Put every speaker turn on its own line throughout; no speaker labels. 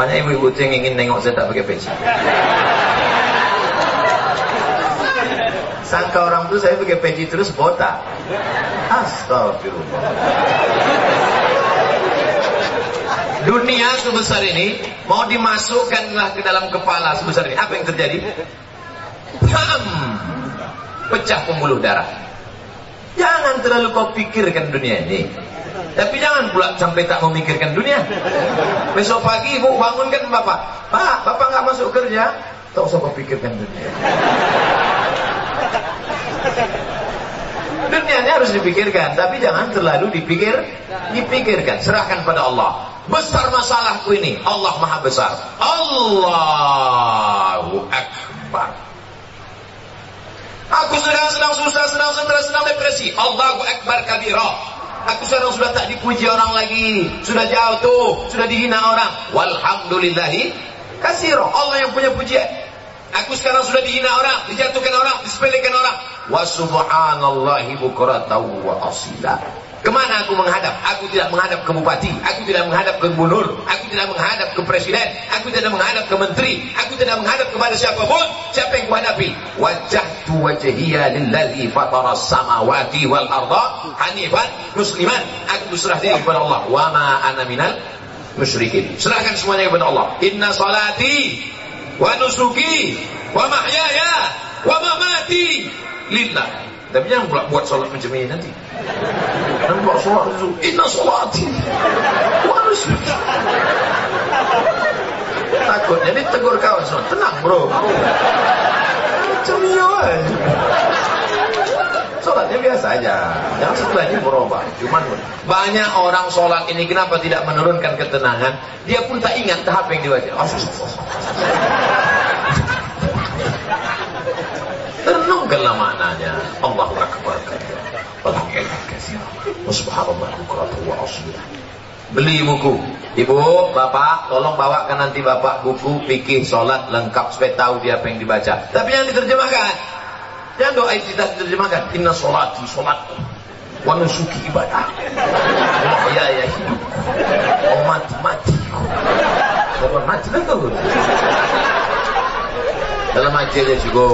Banyak ibu-ibu yang ingin nengok saya tak pakai peci. Sangka orang tuh saya pakai peci terus botak. Astagfirullah. Dunia sebesar ini mau dimasukkanlah ke dalam kepala sebesar ini. Apa yang terjadi? Pam! Pecah pembuluh darah. Jangan terlalu kau pikirkan dunia ini. Tapi jangan pula sampai tak memikirkan dunia. Besok pagi ibu bangunkan bapak. Pak, bapak nggak masuk kerja. Tak usah kau pikirkan dunia. Dunia ini harus dipikirkan, tapi jangan terlalu dipikir, dipikirkan. Serahkan pada Allah. Besar masalahku ini, Allah Maha Besar. Allahu Akbar. Aku sedang sedang susah, sedang stres, sedang depresi. Allahu Akbar kabira. Aku sekarang sudah tak dipuji orang lagi. Sudah jauh tuh. Sudah dihina orang. Walhamdulillahi kasiro. Allah yang punya pujian. Aku sekarang sudah dihina orang, dijatuhkan orang, disepelekan orang. Wa subhanallahi bukratan wa asila. Ke mana aku menghadap? Aku tidak menghadap ke bupati, aku tidak menghadap ke gubernur, aku tidak menghadap ke presiden, aku tidak menghadap ke menteri, aku tidak menghadap kepada siapa pun. Siapa yang kuhadapi? Wajahtu wajhiya lillazi fatara samawati wal arda hanifan musliman. Aku berserah diri kepada Allah. Wa ma ana minal musyrikin. Serahkan semuanya kepada Allah. Inna salati wa nusuki wa mahyaya wa mamati lillah. Tapi jangan pula buat solat macam ini nanti. Dan buat solat itu, inna solati. Waris. Takut, jadi tegur kawan semua. Tenang bro. Macam ni aja. Solatnya biasa aja. Yang sebelahnya berubah. Cuman banyak orang solat ini kenapa tidak menurunkan ketenangan? Dia pun tak ingat tahap yang dibaca. Renungkanlah maknanya. Allahu Akbar. Subhanallah wa. Beli buku. Ibu, bapak, tolong bawakan nanti bapak buku fikih solat lengkap supaya tahu dia apa yang dibaca. Tapi yang diterjemahkan. Jangan doa tidak diterjemahkan. Inna solati, solatku. Wa nusuki ibadah. Ya ya hidup. Oh mati mati. Kalau mati betul. Dalam aja juga.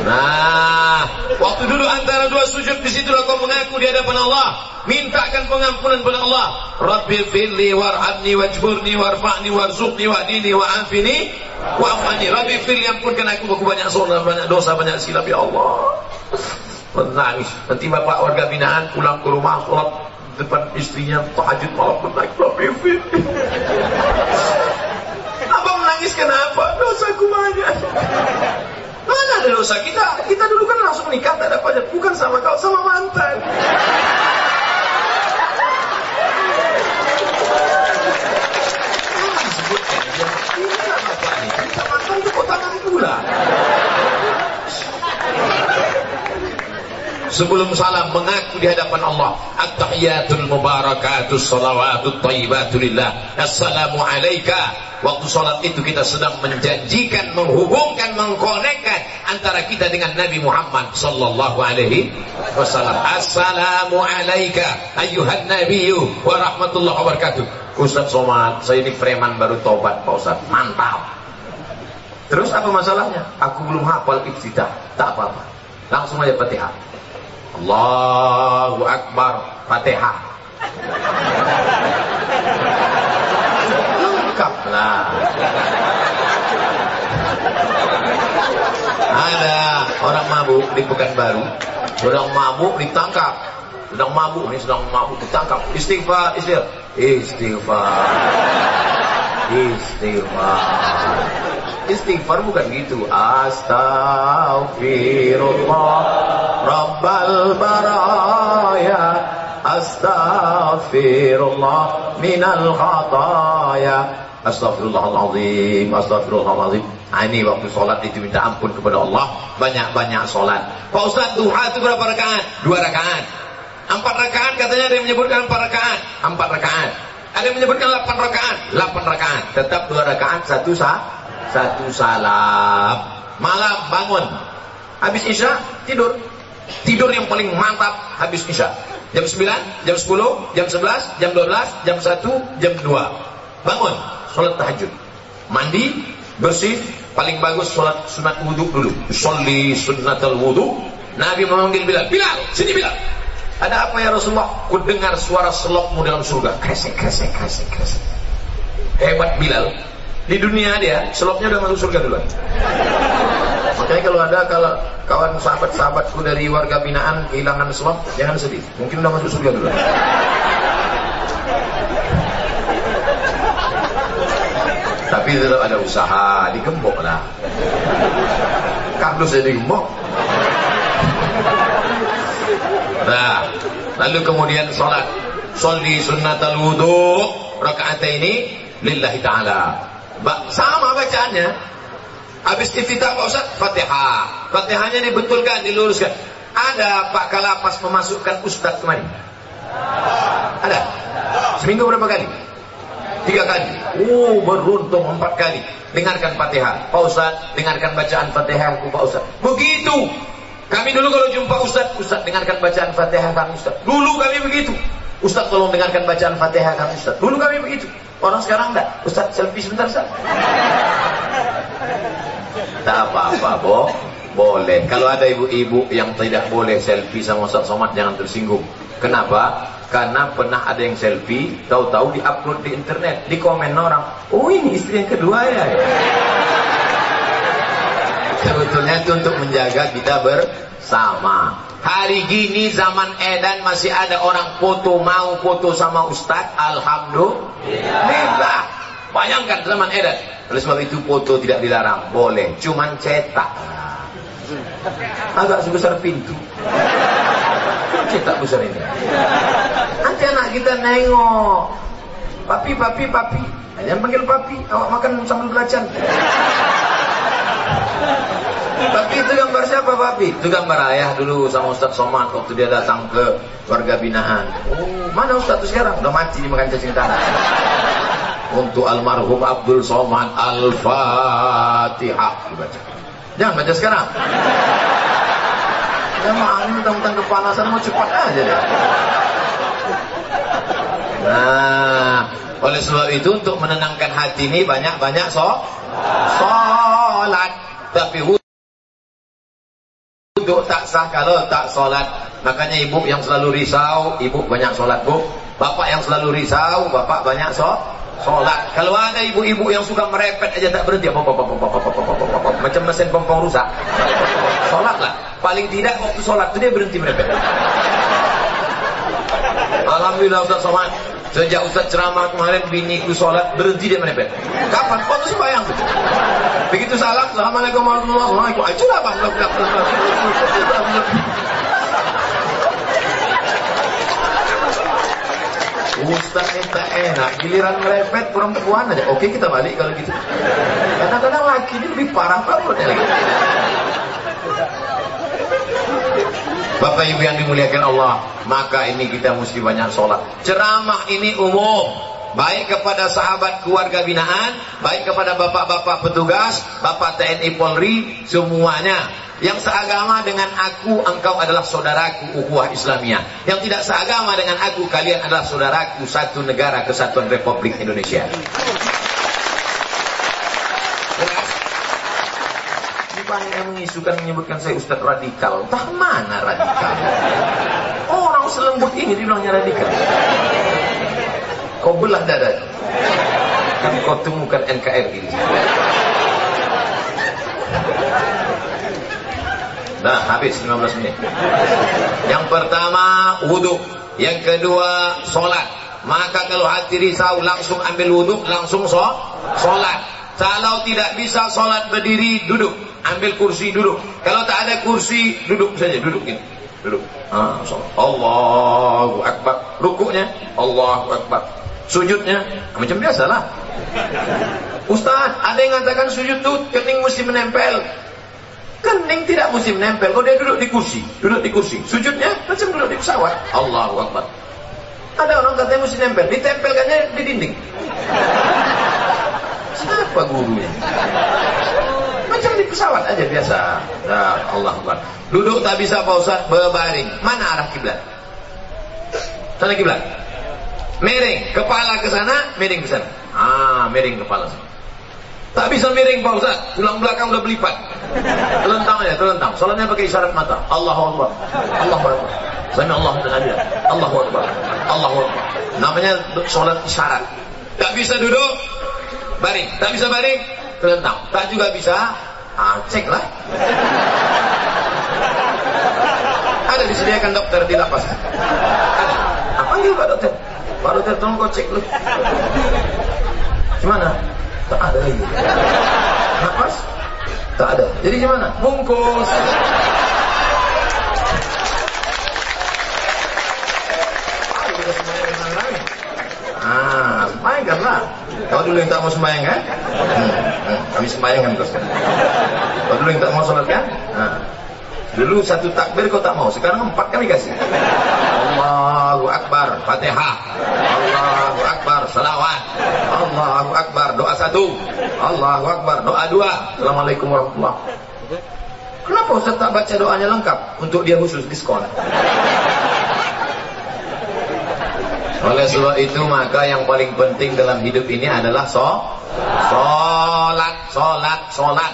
Nah, waktu dulu antara dua sujud di situlah kau mengaku di hadapan Allah, mintakan pengampunan kepada Allah. Rabbi firli warhamni wajburni warfa'ni warzuqni wahdini wa'afini wa'afani. Rabbi firli ampunkan aku aku banyak salah, banyak dosa, banyak silap ya Allah. Menangis. Nanti bapak warga binaan pulang ke rumah sholat depan istrinya tahajud malam menangis Rabbi firli. Apa menangis kenapa? Dosaku banyak. Ada dosa kita? Kita dulu kan langsung nikah tak ada pajak, bukan sama kau, sama mantan. Sebelum salam mengaku di hadapan Allah At-tahiyatul mubarakatus salawatut tayyibatulillah Assalamu alaika Waktu sholat itu kita sedang menjanjikan, menghubungkan, mengkonekkan antara kita dengan Nabi Muhammad sallallahu alaihi wasallam. Assalamu alayka ayyuhan nabiyyu wa rahmatullahi wa barakatuh. Ustaz Somad, saya ini preman baru tobat Pak Ustaz. Mantap. Terus apa masalahnya? Aku belum hafal ibtidah. Tak apa-apa. Langsung aja Fatihah. Allahu Akbar. Fatihah lengkap lah. Ada orang mabuk di Pekanbaru, sedang mabuk ditangkap. Sedang mabuk ini sedang mabuk ditangkap. Istighfar, istighfar. Istighfar. Istighfar. Istighfar bukan gitu. Astaghfirullah Rabbal baraya Astaghfirullah minal khataya Astagfirullahaladzim, astagfirullahaladzim. Nah, ini waktu sholat itu minta ampun kepada Allah. Banyak-banyak sholat. Pak Ustaz, duha itu berapa rakaat? Dua rakaat. Empat rakaat katanya ada yang menyebutkan empat rakaat. Empat rakaat. Ada yang menyebutkan delapan rakaat. Delapan rakaat. Tetap dua rakaat, satu sah, satu salam. Malam bangun. Habis isya, tidur. Tidur yang paling mantap habis isya. Jam 9, jam 10, jam 11, jam 12, jam 1, jam 2. Bangun. sholat tahajud. Mandi, bersih, paling bagus sholat sunat wudhu dulu. Sholli sunnatal wudhu. Nabi memanggil Bilal, Bilal, sini Bilal. Ada apa ya Rasulullah? Ku dengar suara selopmu dalam surga. Kresek, kresek, kresek, kresek. Hebat Bilal. Di dunia dia, selopnya udah masuk surga duluan. Makanya kalau ada kalau kawan sahabat-sahabatku dari warga binaan kehilangan selop, jangan sedih. Mungkin udah masuk surga duluan. Tapi tetap ada usaha, digembok lah. Kardus jadi gembok. Nah, lalu kemudian sholat. Sholli sunnatal wudu rakaat ini lillahi ta'ala. Sama bacaannya. Habis iftitah Pak Ustaz, Fatihah. Fatihahnya dibetulkan, diluruskan. Ada Pak Kalapas memasukkan Ustaz kemarin? Ada? Seminggu berapa kali? Tiga kali. Oh, beruntung empat kali. Dengarkan Fatihah. Pak Ustaz, dengarkan bacaan Fatihah Pak Ustaz. Begitu. Kami dulu kalau jumpa Ustaz, Ustaz dengarkan bacaan Fatihah kami Ustaz. Dulu kami begitu. Ustaz tolong dengarkan bacaan Fatihah kami Ustaz. Dulu kami begitu. Orang sekarang enggak. Ustaz selfie sebentar Ustaz. Tak apa-apa, Bo. Boleh. Kalau ada ibu-ibu yang tidak boleh selfie sama Ustaz Somad, jangan tersinggung. Kenapa? Karena pernah ada yang selfie, tahu-tahu diupload di internet, di komen orang, oh ini istri yang kedua ya. Sebetulnya itu untuk menjaga kita bersama. Hari gini zaman edan masih ada orang foto mau foto sama ustaz. Alhamdulillah. Bayangkan zaman edan. Oleh sebab itu foto tidak dilarang. Boleh. Cuman cetak. Agak sebesar pintu. Cetak besar ini. Nanti anak kita nengok. Papi, papi, papi. Jangan panggil papi. Awak makan sambil belacan. Tapi itu gambar siapa papi? Itu gambar ayah dulu sama Ustaz Somad waktu dia datang ke warga binaan. Oh, mana Ustaz itu sekarang? Udah mati dimakan cacing tanah. Untuk almarhum Abdul Somad Al-Fatihah dibaca. Jangan baca sekarang. Ya mah ini tentang kepanasan mau cepat aja deh. Nah, oleh sebab itu untuk menenangkan hati ini banyak-banyak so, sholat. Tapi untuk tak sah kalau tak sholat. Makanya ibu yang selalu risau, ibu banyak sholat bu. Bapak yang selalu risau, bapak banyak sholat. Kalau ada ibu-ibu yang suka merepet aja tak berhenti, macam mesin pompong rusak. Sholat lah. Paling tidak waktu sholat itu dia berhenti merepet. Alhamdulillah Ustaz Somad. Sejak Ustaz ceramah kemarin biniku sholat berhenti dia merepet. Kapan? Waktu sembahyang. Begitu salam, Assalamualaikum warahmatullahi wabarakatuh. Itu lah bang. Ustaz minta enak, giliran merepet perempuan aja. Oke kita balik kalau gitu. Kadang-kadang laki ini lebih parah banget ya. Bapak Ibu yang dimuliakan Allah, maka ini kita mesti banyak sholat. Ceramah ini umum, baik kepada sahabat keluarga binaan, baik kepada bapak-bapak petugas, bapak TNI Polri, semuanya. Yang seagama dengan aku, engkau adalah saudaraku, ukhuwah Islamiyah. Yang tidak seagama dengan aku, kalian adalah saudaraku, satu negara kesatuan Republik Indonesia. Yang mengisukan menyebutkan saya Ustaz radikal. Entah mana radikal. Orang selembut ini dibilangnya radikal. Kau belah dada. Kan kau temukan NKRI. Nah, habis 15 menit. Yang pertama, wudhu. Yang kedua, sholat. Maka kalau hati risau, langsung ambil wudhu, langsung sholat. Kalau tidak bisa sholat berdiri, duduk ambil kursi duduk. Kalau tak ada kursi, duduk saja, duduk ini. Duduk. Ah, Allahu Akbar. Rukuknya, Allahu Akbar. Sujudnya, macam biasalah. Ustaz, ada yang mengatakan sujud tu kening mesti menempel. Kening tidak mesti menempel. Kalau dia duduk di kursi, duduk di kursi. Sujudnya macam duduk di pesawat. Allahu Akbar. Ada orang katanya mesti nempel, ditempelkannya di dinding. Siapa gurunya? Pesawat aja biasa. Nah, Allah Akbar. Duduk tak bisa Pak Ustaz, berbaring. Mana arah kiblat? Sana kiblat. Miring, kepala ke sana, miring ke sana. Ah, miring kepala semua. Tak bisa miring Pak Ustaz, tulang belakang udah belipat. Telentang aja, telentang. Soalnya pakai isyarat mata. Allahu Akbar. Allahu Akbar. Sami Allah dan Nabi. Allahu Akbar. Allahu Akbar. Namanya sholat isyarat. Tak bisa duduk, baring. Tak bisa baring, telentang. Tak juga bisa, ah, cek lah. Ada disediakan dokter di lapas. Ada. Apa juga dokter? Pak dokter tolong kau cek lu. Gimana? Tak ada lagi. Nafas? Tak ada. Jadi gimana? Bungkus. Ah, sembahyang lah. Kau dulu yang tak mau sembahyang kan? Hmm, kami sembahyang kan terus. Kau dulu yang tak mau sholat kan? Nah. Dulu satu takbir kau tak mau, sekarang empat kali kasih. Allahu Akbar, Fatihah. Allahu Akbar, salawat. Allahu Akbar, doa satu. Allahu Akbar, doa dua. Assalamualaikum warahmatullahi Kenapa Ustaz tak baca doanya lengkap? Untuk dia khusus diskon. Oleh sebab itu maka yang paling penting dalam hidup ini adalah so, solat, solat, solat.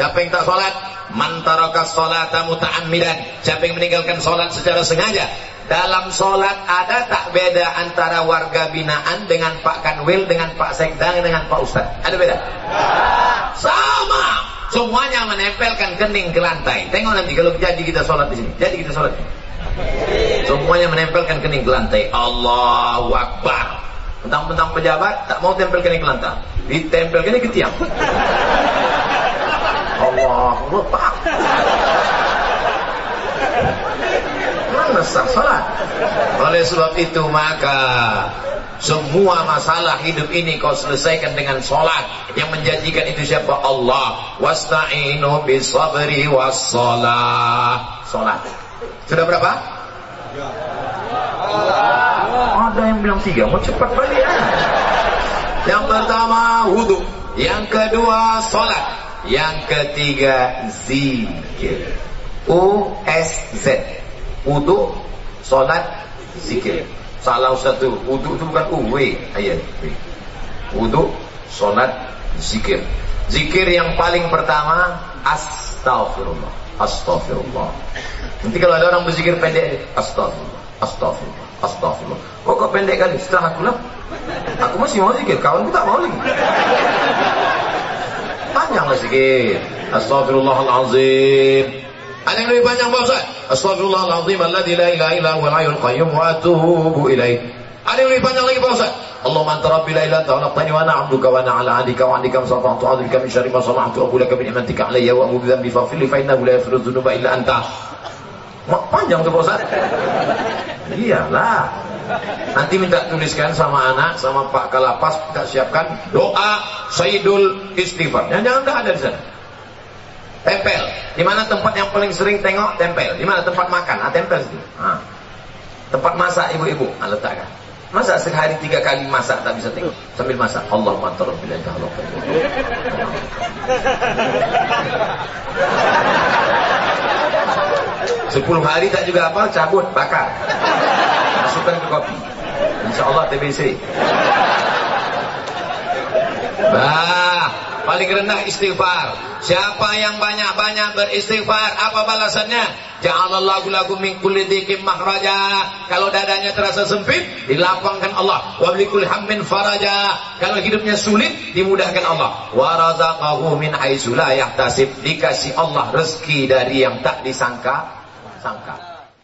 Siapa yang tak solat? Mantaraka solata muta'ammidan. Siapa yang meninggalkan solat secara sengaja? Dalam solat ada tak beda antara warga binaan dengan Pak Kanwil, dengan Pak Sekda, dengan Pak Ustaz? Ada beda? Sama. Semuanya menempelkan kening ke lantai. Tengok nanti kalau jadi kita solat di sini. Jadi kita solat. Semuanya menempelkan kening ke lantai. Allahu Akbar. Tentang-tentang pejabat tak mau tempel kening ke lantai. Ditempel kening ke tiang. Allah Akbar. Mana sah salat? Oleh sebab itu maka semua masalah hidup ini kau selesaikan dengan solat yang menjanjikan itu siapa Allah wasta'inu bisabri wassalah solat sudah berapa? Ada yang bilang tiga mau cepat balik. Ya yang pertama wudhu. Yang kedua solat yang ketiga zikir. U S Z. Wudu Solat Zikir. Salah satu Wudu itu bukan U W. Ayat Wudu Solat Zikir. Zikir yang paling pertama Astaghfirullah Astaghfirullah. Nanti kalau ada orang berzikir pendek Astaghfirullah Astaghfirullah Astaghfirullah. Kok kok pendek kali? Setelah aku lah. Aku masih mau zikir Kawan tak mau lagi. Panjanglah sikit Astaghfirullahalazim. Ada yang lebih panjang Pak Ustaz? Astaghfirullahalazim alladzi la ilaha illa huwal hayyul qayyum wa atubu ilaih. Ada yang lebih panjang lagi Pak Ustaz? Anta khalaqtani wa ana 'abduka wa ana 'ala 'ahdika wa 'adika ma sata'tu a'udzuka min syarri ma sana'tu wa laka bi ni'matika 'alayya wa a'udzu bi faghfir li fa innahu la yaghfiru dzunuba illa anta. Panjang tuh Ustaz? Iyalah. Nanti minta tuliskan sama anak, sama Pak Kalapas, kita siapkan doa Sayyidul Istighfar. Jangan-jangan enggak ada di sana. Tempel. Di mana tempat yang paling sering tengok? Tempel. Di mana tempat makan? Ah, tempel situ. Ah. Tempat masak ibu-ibu, ah, letakkan. Masa sehari tiga kali masak tak bisa tengok sambil masak. Allah mantar bila Allah. Sepuluh hari tak juga apa? Cabut, bakar. Masukkan ke kopi. Insya Allah TBC. Bah, paling rendah istighfar. Siapa yang banyak-banyak beristighfar, apa balasannya? Ja'alallahu lakum min kulli dhikim mahraja. Kalau dadanya terasa sempit, dilapangkan Allah. Wa bikulli hammin faraja. Kalau hidupnya sulit, dimudahkan Allah. Wa razaqahu min haitsu la yahtasib. Dikasih Allah rezeki dari yang tak disangka sangka.